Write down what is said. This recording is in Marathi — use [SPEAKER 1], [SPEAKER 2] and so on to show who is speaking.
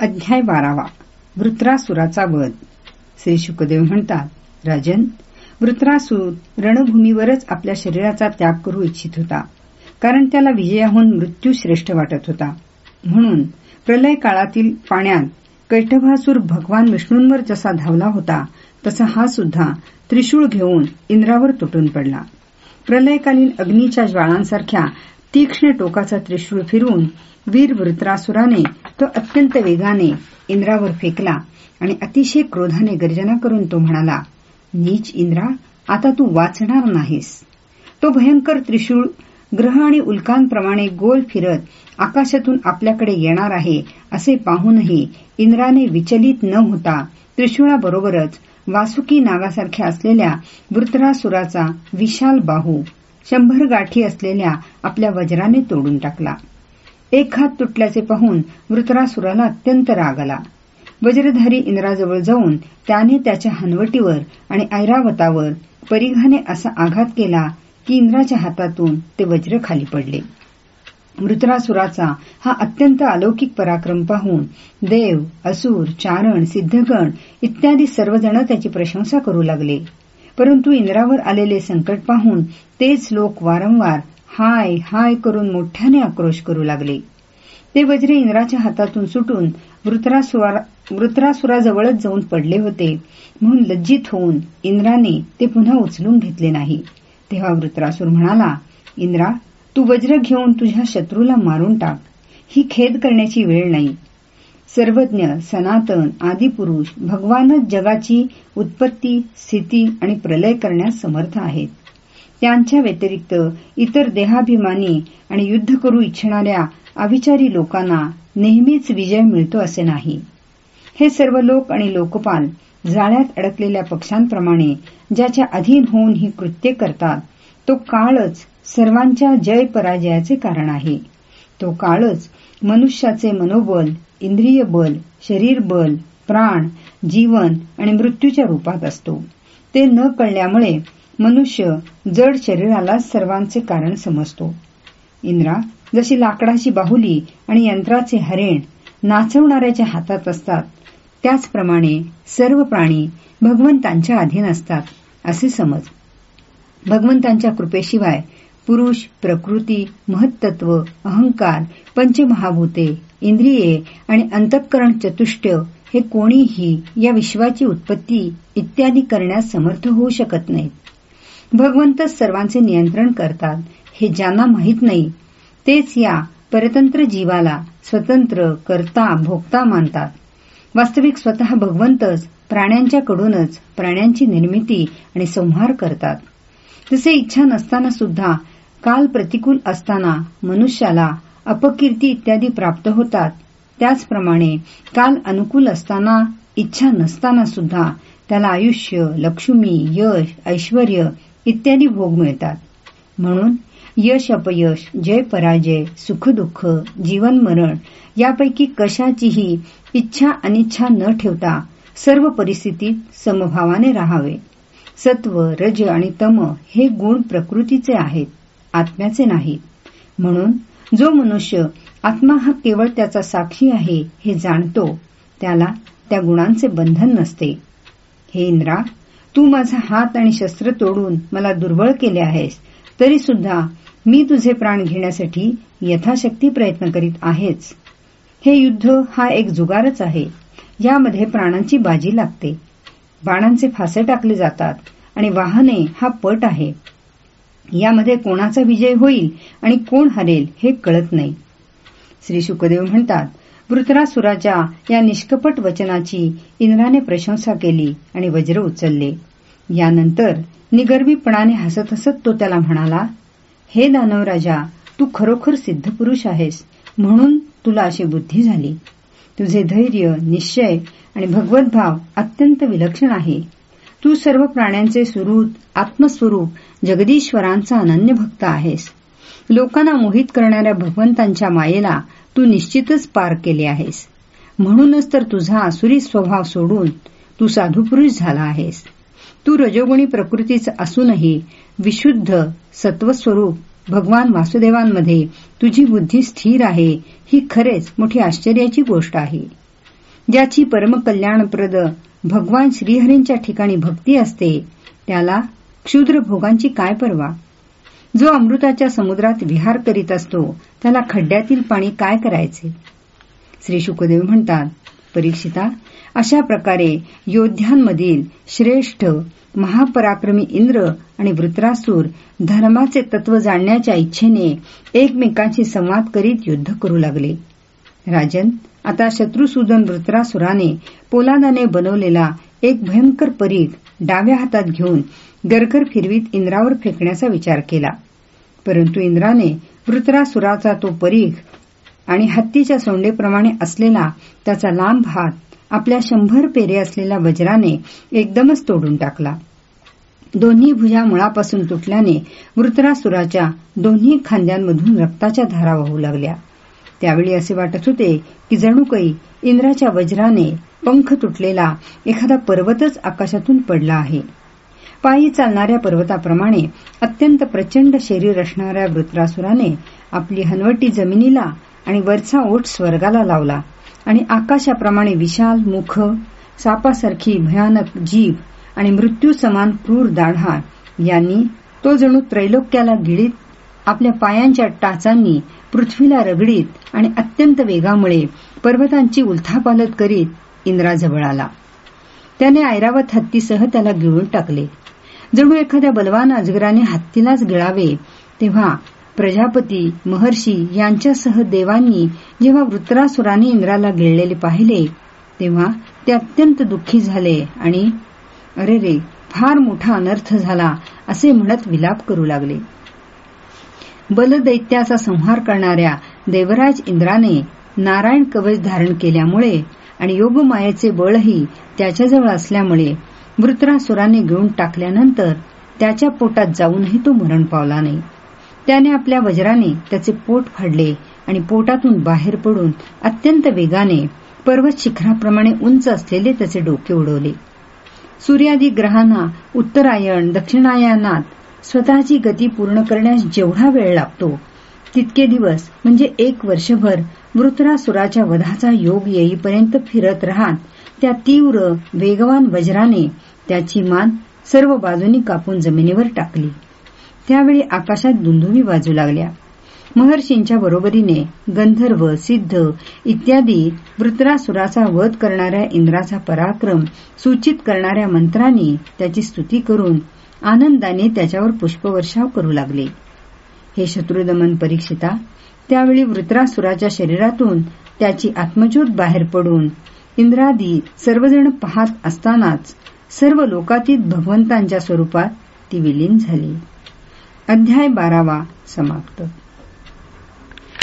[SPEAKER 1] अध्याय बारावा. वृत्रासुराचा वध. श्री शुकदेव म्हणतात राजन वृत्रासूर रणभूमीवरच आपल्या शरीराचा त्याग करू इच्छित होता. कारण त्याला विजयाहून मृत्यू श्रेष्ठ वाटत होता. म्हणून प्रलय काळातील पाण्यात कैठभासूर भगवान विष्णूंवर जसा धावला होता तसा हा सुद्धा त्रिशूळ घेऊन इंद्रावर तुटून पडला. प्रलयकालीन अग्नीच्या ज्वाळांसारख्या तीक्ष्ण टोकाचा त्रिशूळ फिरवून वीर वृत्रासुराने तो अत्यंत वेगाने इंद्रावर फेकला आणि अतिशय क्रोधाने गर्जना करून तो म्हणाला नीच इंद्रा आता तू वाचणार नाहीस. तो भयंकर त्रिशूळ ग्रह आणि उल्कांप्रमाणे गोल फिरत आकाशातून आपल्याकडे येणार आहे असे पाहूनही इंद्राने विचलित न होता त्रिशूळाबरोबरच वासुकी नागासारख्या असलेल्या वृत्रासुराचा विशाल बाहू शंभर गाठी असलेल्या आपल्या वज्राने तोडून टाकला. एक हात तुटल्याचे पाहून वृत्रासुराला अत्यंत राग आला. वज्रधारी इंद्राजवळ जाऊन त्याने त्याच्या हनवटीवर आणि ऐरावतावर परिघाने असा आघात केला की इंद्राच्या हातातून ते वज्र खाली पडले. वृत्रासुराचा हा अत्यंत अलौकिक पराक्रम पाहून देव असुर चारण सिद्धगण इत्यादी सर्वजण त्याची प्रशंसा करू लागले. परंतु इंद्रावर आलेले संकट पाहून तेच लोक वारंवार हाय हाय करून मोठ्याने आक्रोश करू लागले. ते वज्र इंद्राच्या हातातून सुटून वृत्रासुराजवळच जाऊन पडले होते. म्हणून लज्जित होऊन इंद्राने ते पुन्हा उचलून घेतले नाही. तेव्हा वृत्रासूर म्हणाला इंद्रा तू वज्र घेऊन तुझ्या शत्रूला मारून टाक. ही खेद करण्याची वेळ नाही. सर्वज्ञ सनातन आदिपुरुष भगवानच जगाची उत्पत्ती स्थिती आणि प्रलय करण्यास समर्थ आहेत. त्यांच्या व्यतिरिक्त इतर देहाभिमानी आणि युद्ध करू इच्छिणाऱ्या अविचारी लोकांना नेहमीच विजय मिळतो असे नाही. हे सर्व लोक आणि लोकपाल जाळ्यात अडकलेल्या पक्षांप्रमाणे ज्याच्या अधीन होऊन ही कृत्ये करतात तो काळच सर्वांच्या जय पराजयाचे कारण आहे. तो काळच. मनुष्याचे मनोबल इंद्रिय बल शरीर बल प्राण जीवन आणि मृत्यूच्या रूपात असतो. ते न कळल्यामुळे मनुष्य जड शरीराला सर्वांचे कारण समजतो. इंद्रा जशी लाकडाची बाहुली आणि यंत्राचे हरेण नाचवणाऱ्याच्या हातात असतात त्याचप्रमाणे सर्व प्राणी भगवंतांच्या अधीन असतात असे समज. भगवंतांच्या कृपेशिवाय पुरुष प्रकृती महत्तत्व अहंकार पंचमहाभूते इंद्रिये आणि अंतःकरण चतुष्ट हे कोणीही या विश्वाची उत्पत्ती इत्यादी करण्यास समर्थ होऊ शकत नाहीत. भगवंतच सर्वांचे नियंत्रण करतात हे ज्यांना माहीत नाही तेच या परतंत्र जीवाला स्वतंत्र करता भोगता मानतात. वास्तविक स्वतः भगवंतच प्राण्यांच्याकडूनच प्राण्यांची निर्मिती आणि संहार करतात. तसे इच्छा नसताना सुद्धा काल प्रतिकूल असताना मनुष्याला अपकीर्ती इत्यादी प्राप्त होतात. त्याचप्रमाणे काल अनुकूल असताना इच्छा नसताना सुद्धा त्याला आयुष्य लक्ष्मी यश ऐश्वर इत्यादी भोग मिळतात. म्हणून यश अपयश जय पराजय सुखदुःख जीवन मरण यापैकी कशाचीही इच्छा अनिच्छा न ठेवता सर्व परिस्थितीत समभावाने राहावे. सत्व रज आणि तम हे गुण प्रकृतीचे आहेत. आत्म्याचे नाहीत म्हणून जो मनुष्य आत्मा हा केवळ त्याचा साक्षी आहे हे जाणतो त्याला त्या गुणांचे बंधन नसते. हे इंद्रा तू माझा हात आणि शस्त्र तोडून मला दुर्बळ केले आहेस तरी सुद्धा मी तुझे प्राण घेण्यासाठी यथाशक्ती प्रयत्न करीत आहेच. हे युद्ध हा एक जुगारच आहे. यामध्ये प्राणांची बाजी लागते. बाणांचे फासे टाकले जातात आणि वाहने हा पट आहे. यामध्ये कोणाचा विजय होईल आणि कोण हरेल हे कळत नाही. श्री शुकदेव म्हणतात वृत्रासुराच्या या निष्कपट वचनाची इंद्राने प्रशंसा केली आणि वज्र उचलले. यानंतर निगर्वीपणाने हसत हसत तो त्याला म्हणाला हे दानवराजा तू खरोखर सिद्धपुरुष आहेस म्हणून तुला अशी बुद्धी झाली. तुझे धैर्य निश्चय आणि भगवद्भाव अत्यंत विलक्षण आहे. तू सर्व प्राण्यांचे सुरूप आत्मस्वरूप जगदीश्वरांचा अनन्य भक्त आहेस. लोकांना मोहित करणाऱ्या भगवंतांच्या मायेला तू निश्चितच पार केले आहेस. म्हणूनच तर तुझा आसुरी स्वभाव सोडून तू साधुपुरुष झाला आहेस. तू रजोगुणी प्रकृतीच असूनही विशुद्ध सत्वस्वरूप भगवान वासुदेवांमध्ये तुझी बुद्धी स्थिर आहे ही खरेच मोठी आश्चर्याची गोष्ट आहे. ज्याची परमकल्याणप्रद भगवान श्रीहरींच्या ठिकाणी भक्ती असते त्याला क्षुद्र भोगांची काय पर्वा? जो अमृताच्या समुद्रात विहार करीत असतो त्याला खड्ड्यातील पाणी काय करायचे? श्री शुकदेव म्हणतात परीक्षिता अशा प्रकारे योद्ध्यांमधील श्रेष्ठ महापराक्रमी इंद्र आणि वृत्रासूर धर्माचे तत्व जाणण्याच्या इच्छेने एकमेकांशी संवाद करीत युद्ध करू लागले. राजन आता शत्रुसूदन वृत्रासुराने पोलादाने बनवलेला एक भयंकर परीघ डाव्या हातात घेऊन गरगर फिरवीत इंद्रावर फेकण्याचा विचार केला. परंतु इंद्राने वृत्रासुराचा तो परीघ आणि हत्तीच्या सोंडेप्रमाणे असलेला त्याचा लांब हात आपल्या शंभर पेरे असलेल्या वज्राने एकदमच तोडून टाकला. दोन्ही भुजा मुळापासून तुटल्याने वृत्रासुराच्या दोन्ही खांद्यांमधून रक्ताच्या धारा वाहू लागल्या. त्यावेळी असे वाटत होते की जणू काही इंद्राच्या वज्राने पंख तुटलेला एखादा पर्वतच आकाशातून पडला आहे. पायी चालणाऱ्या पर्वताप्रमाणे अत्यंत प्रचंड शरीर असणाऱ्या वृत्रासुराने आपली हनवटी जमिनीला आणि वरचा ओठ स्वर्गाला लावला आणि आकाशाप्रमाणे विशाल मुख सापासारखी भयानक जीभ आणि मृत्यू समान क्रूर दाढा यांनी तो जणू त्रैलोक्याला गिळीत आपल्या पायांच्या टाचांनी पृथ्वीला रगडीत आणि अत्यंत वेगामुळे पर्वतांची उलथापालत करीत इंद्राजवळ आला. त्याने ऐरावत हत्तीसह त्याला गिळून टाकले. जणू एखाद्या बलवान अजगराने हत्तीलाच गिळावे तेव्हा प्रजापती महर्षी यांच्यासह देवांनी जेव्हा वृत्रासुराने इंद्राला गिळलेले पाहिले तेव्हा ते अत्यंत दुःखी झाले आणि अरे रे फार मोठा अनर्थ झाला असे म्हणत विलाप करू लागले. बलदैत्याचा संहार करणाऱ्या देवराज इंद्राने नारायण कवच धारण केल्यामुळे आणि योगमायेचे बळही त्याच्याजवळ असल्यामुळे वृत्रासुराने घेऊन टाकल्यानंतर त्याच्या पोटात जाऊनही तो मरण पावला नाही. त्याने आपल्या वज्राने त्याचे पोट फाडले आणि पोटातून बाहेर पडून अत्यंत वेगाने पर्वत शिखराप्रमाणे उंच असलेले त्याचे डोके उडवले. सूर्यादी ग्रहांना उत्तरायण दक्षिणायनात स्वतःची गती पूर्ण करण्यास जेवढा वेळ लागतो तितके दिवस म्हणजे एक वर्षभर वृत्रासुराच्या वधाचा योग येईपर्यंत फिरत राहत त्या तीव्र वेगवान वज्राने त्याची मान सर्व बाजूनी कापून जमिनीवर टाकली. त्यावेळी आकाशात दुंदुवी वाजू लागल्या. महर्षींच्या बरोबरीने गंधर्व सिद्ध इत्यादी वृत्रासुराचा वध करणाऱ्या इंद्राचा पराक्रम सूचित करणाऱ्या मंत्रांनी त्याची स्तुती करून आनंदाने त्याच्यावर पुष्पवर्षाव करू लागले. हे शत्रुदमन परीक्षिता त्यावेळी वृत्रासुराच्या शरीरातून त्याची आत्मज्योत बाहेर पडून इंद्रादी सर्वजण पाहत असतानाच सर्व लोकातीत भगवंतांच्या स्वरूपात ती विलीन झाली. अध्याय बारावा समाप्त.